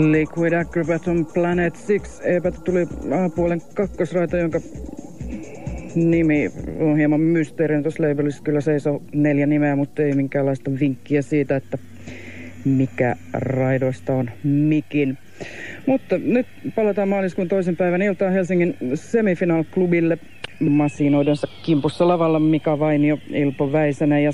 Liquid Acrobat on Planet 6. Eipä tuli A-puolen kakkosraita, jonka nimi on hieman mysteerinen. Tuossa labelissa kyllä seisoo neljä nimeä, mutta ei minkäänlaista vinkkiä siitä, että mikä raidoista on mikin. Mutta nyt palataan maaliskuun toisen päivän iltaan Helsingin semifinaalklubille Masinoidensa kimpussa lavalla Mika Vainio, Ilpo Väisänen ja